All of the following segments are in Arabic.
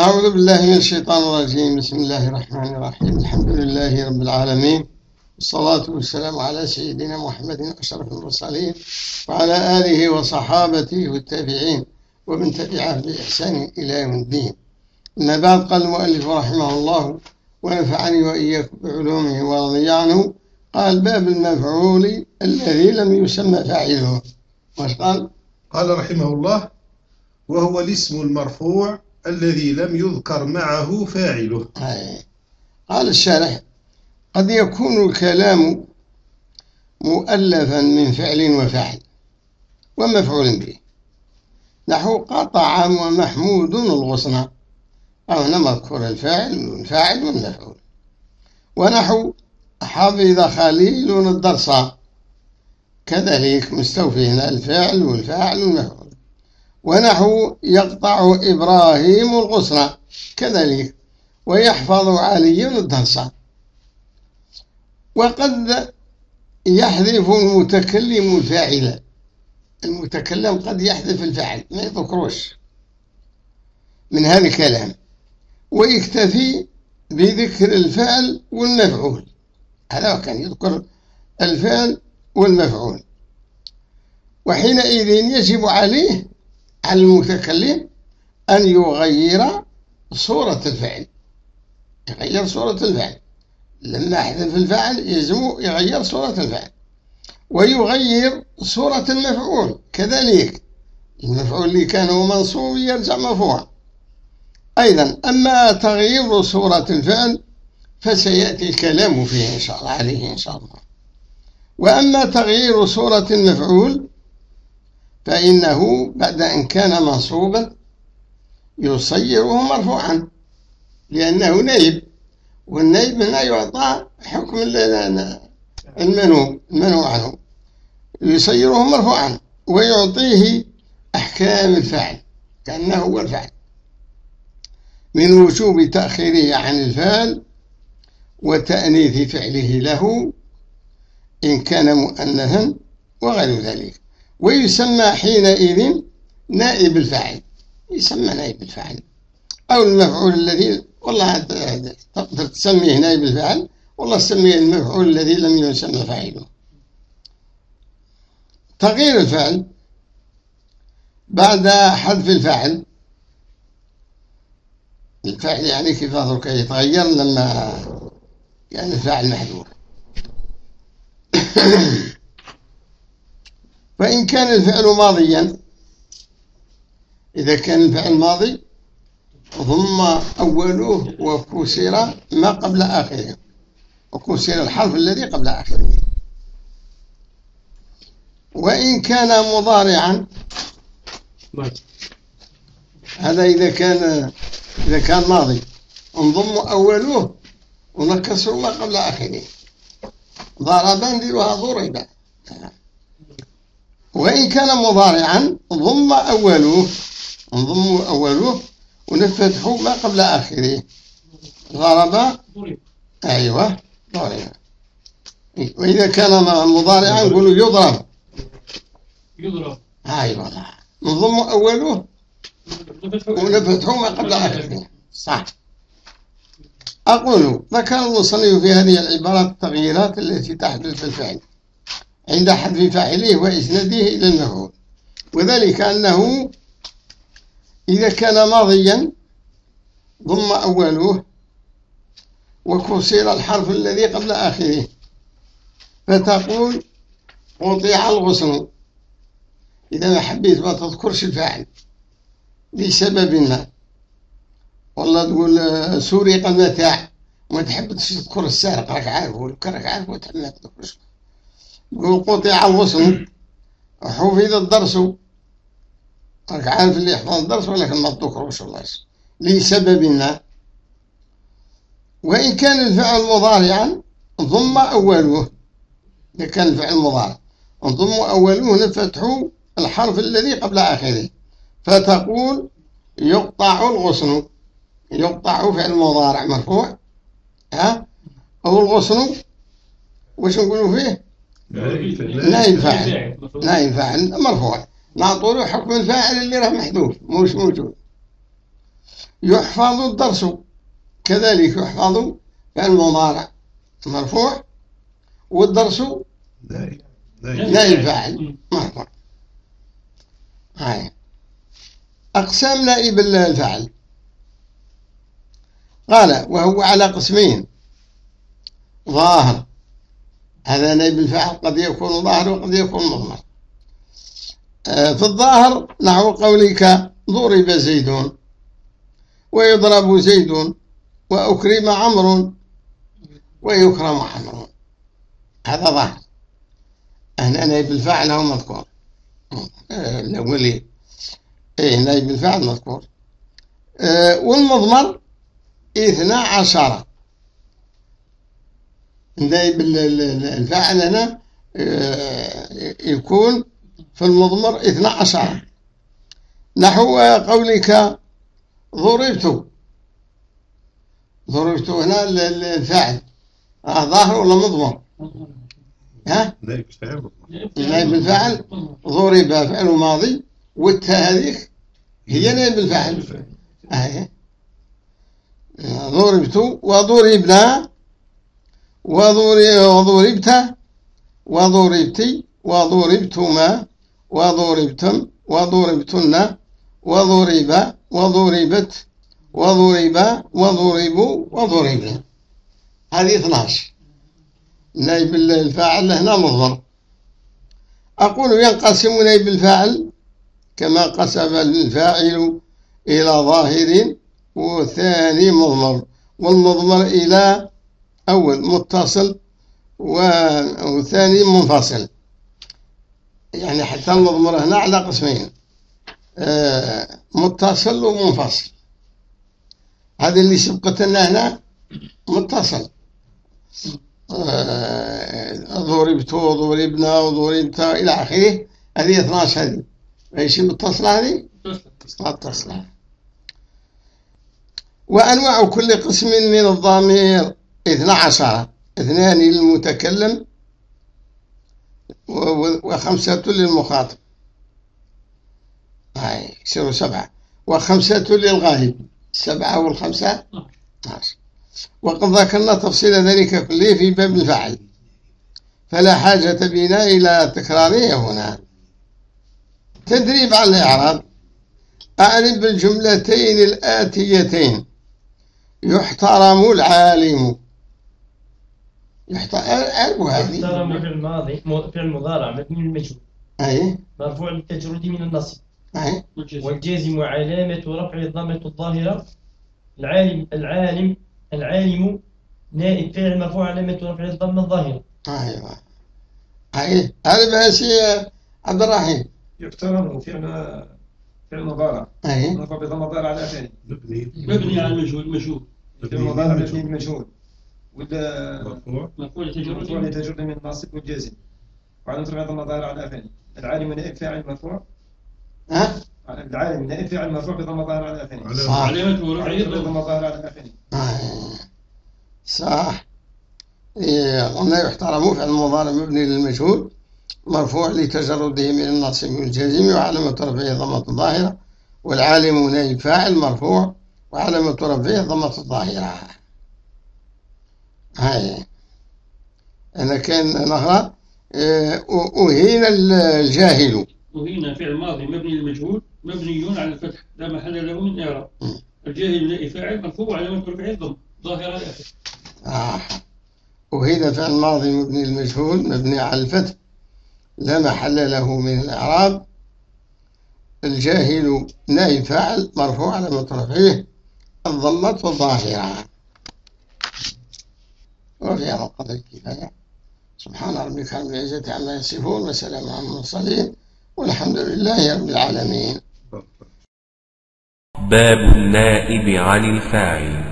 أعوذ بالله من الشيطان الرجيم. بسم الله الرحمن الرحيم. الحمد لله رب العالمين. والصلاة والسلام على سيدنا محمد أشرف المرسلين وعلى آله وصحابته والتابعين ومن تبعه بإحسان إلى يوم الدين. أما بعد قال المؤلف رحمه الله ونفعني وإياكم بعلومه ورضي عنه قال باب المفعول الذي لم يسمى فاعله ماش قال؟ قال رحمه الله وهو الاسم المرفوع الذي لم يذكر معه فاعله. قال الشارح قد يكون الكلام مؤلفا من فعل وفعل ومفعول به. نحو قطع ومحمود الغصن أو نذكر الفاعل والفاعل والمفعول ونحو حفظ خليل الدرس كذلك مستوفي هنا الفعل والفاعل والمفعول. ونحو يقطع إبراهيم الغصن. كذلك. ويحفظ علي الدرس. وقد يحذف المتكلم الفاعل. المتكلم قد يحذف الفعل ما يذكروش. من هذا الكلام. ويكتفي بذكر الفعل والمفعول. هذا كان يذكر الفعل والمفعول. وحينئذ يجب عليه على المتكلم أن يغير صورة الفعل. يغير صورة الفعل. لما يحذف الفعل يلزم يغير صورة الفعل. ويغير صورة المفعول. كذلك المفعول اللي كان منصوب يرجع مرفوعا أيضا أما تغيير صورة الفعل فسيأتي الكلام فيه إن شاء الله عليه إن شاء الله. وأما تغيير صورة المفعول فإنه بعد أن كان منصوبا يصيره مرفوعا لأنه نيب والنيب هنا يعطى حكم المنوب المنوع عنه. يصيره مرفوعا ويعطيه أحكام الفعل كأنه هو الفعل. من وجوب تأخيره عن الفعل وتأنيث فعله له إن كان مؤنثا وغير ذلك. ويسمى حينئذ نائب الفاعل. يسمى نائب الفاعل. أو المفعول الذي والله تقدر تسميه نائب الفاعل والله تسميه المفعول الذي لم يسمى فاعله. تغيير الفعل. بعد حذف الفاعل الفعل يعني كيف أظهر يتغير لما يعني الفاعل محذوف. فإن كان الفعل ماضيا إذا كان الفعل ماضي ضم أوله وكسر ما قبل آخره وكسر الحرف الذي قبل آخره. وإن كان مضارعا هذا إذا كان إذا كان ماضي انضم أوله ونكسر ما قبل آخره. ضربا نديروها ضربا. وإن كان مضارعا ضم أوله. انضم أوله. ونفتح ما قبل آخره. ضرب. أيوة ضرب. وإذا كان مضارعا نقول يضرب. يضرب. أيوة نضم أوله. ونفتح ما قبل آخره. صح. أقول ذكر المصنف في هذه العبارات التغييرات التي تحدث في الفعل عند حذف فاعله وإسناده إلى المفعول وذلك أنه إذا كان ماضيا ضم أوله وكسر الحرف الذي قبل آخره فتقول قطع الغصن. إذا ما حبيت ما تذكرش الفاعل لسبب ما والله تقول سرق المتاع وما تحبش تذكر السارق راك عارف راك عارف وتحب ما تذكرش. تقول قطع الغصن حفظ الدرس. راك عارف اللي يحفظ الدرس ولكن ما تذكروش والله لسبب ما. وإن كان الفعل مضارعا ضم أوله. إذا كان الفعل مضارع. ضم أوله لفتح الحرف الذي قبل آخره. فتقول يقطع الغصن. يقطع فعل مضارع مرفوع. ها؟ أو الغصن. وش نقولوا فيه؟ نائب فاعل نائب فاعل مرفوع. نعطوا حكم الفاعل اللي راه محذوف. مش موجود يحفظ الدرس. كذلك يحفظ فعل مضارع مرفوع. والدرس نائب فاعل مرفوع. هاي. أقسام نائب الفاعل. قال وهو على قسمين. ظاهر. هذا نائب الفاعل قد يكون ظاهر وقد يكون مضمر. آه، في الظاهر نحو قولك ضرب زيد ويضرب زيد وأكرم عمرو ويكرم عمرو هذا ظاهر. هنا نائب الفاعل هو مذكور. آه، الأولي إيه نائب الفاعل مذكور. آه، والمضمر اثنا عشر. نائب ال- ال- الفاعل هنا آه، يكون في المضمر اثنا عشر نحو قولك ضربت. ضربت هنا ال- ال- الفاعل. آه ظاهر ولا مضمر؟ ها؟ نائب الفاعل ضرب فعل ماضي والتاء هذيك هي نائب الفاعل أهي ضربت وضربنا. وضر- وضربت وضربت وضربتما وضربتم وضربتن وضرب وضربت وضرب وضربوا وضربنا هذه 12 نائب الفاعل هنا مضمر. أقول ينقسم نائب الفاعل كما قسم الفاعل إلى ظاهر وثاني مضمر والمضمر إلى أول متصل وثاني منفصل. يعني حتى المضمر هنا على قسمين. آه، متصل ومنفصل. هذا اللي سبقت لنا هنا متصل. ضربت وضربنا وضربت إلى آخره. هذه 12 هذه. أيش متصلة هذه؟ متصلة وأنواع كل قسم من الضمير. اثنا عشر. اثنان للمتكلم وخمسة للمخاطب. هاي يصيروا سبعة. وخمسة للغائب سبعة والخمسة؟ 12 وقد ذكرنا تفصيل ذلك كله في باب الفعل فلا حاجة بنا إلى تكراره هنا. تدريب على الإعراب. أعرب بالجملتين الآتيتين. يحترم العالم. يحترم أعرفوا هذه. احترم فعل ماضي مو- فعل مضارع مبني للمجهول. أي. مرفوع للتجرد من النصب. أي. والجازم علامة رفع الضمة الظاهرة. العالم العالم العالم نائب فعل مرفوع علامة رفع الضمة الظاهرة. أيوة. أي. أعرف شيء عبد الرحيم. يقترن فعل فعل مضارع. أي. مرفوع بضم مضارع على آخره مبني مبني على المجهول مجهول. فعل مضارع مبني المجهول. ولا مرفوع مرفوع لتجرد من الناصب والجازم وعلى ضم مضارع على آخره العالم نائب فاعل مرفوع؟ ها؟ العالم نائب فاعل مرفوع بضم مضارع على آخره صح. علامته رفعه وعلى رفع ضم الضم مضارع على أي. صح. إيه، قلنا يحترم فعل المضارع مبني للمجهول مرفوع لتجرده من الناصب والجازم وعلامة رفعه ضمة الظاهرة والعالم نائب فاعل مرفوع وعلامة رفعه ضمة الظاهرة هاي. أنا كان نقرأ إيه، أهين الجاهل. وهنا فعل ماضي مبني للمجهول مبني على الفتح. لا محل له من إعراب. الجاهل نائب فاعل؟ مرفوع وعلامة رفعه الضم ظاهرة على آخره آه. وهنا فعل ماضي مبني المجهول مبني على الفتح. لا محل له من الإعراب. الجاهل نائب فاعل مرفوع على مترفعه الضمة ظاهرة. وفي هذا القدر الكفاية سبحان ربك رب العزة عما يصفون وسلام على المرسلين والحمد لله رب العالمين. باب النائب عن الفاعل.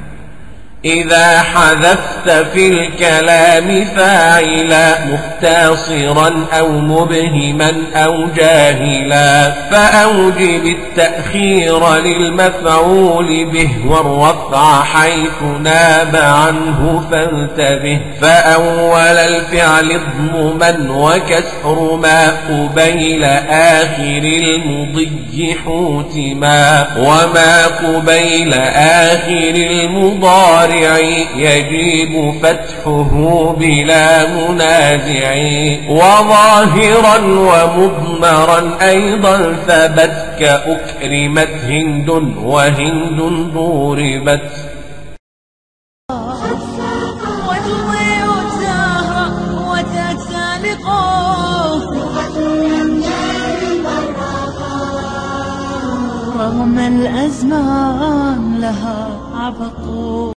إذا حذفت في الكلام فاعلا مختصرا أو مبهما أو جاهلا فأوجب التأخير للمفعول به والرفع حيث ناب عنه فانتبه. فأول الفعل اضمما وكسر ما قبيل آخر المضي حوتما. وما قبيل آخر المضارع يجيب فتحه بلا منازع. وظاهرا ومضمرا أيضا ثبت كأكرمت هند وهند ضربت رغم الأزمان لها عبق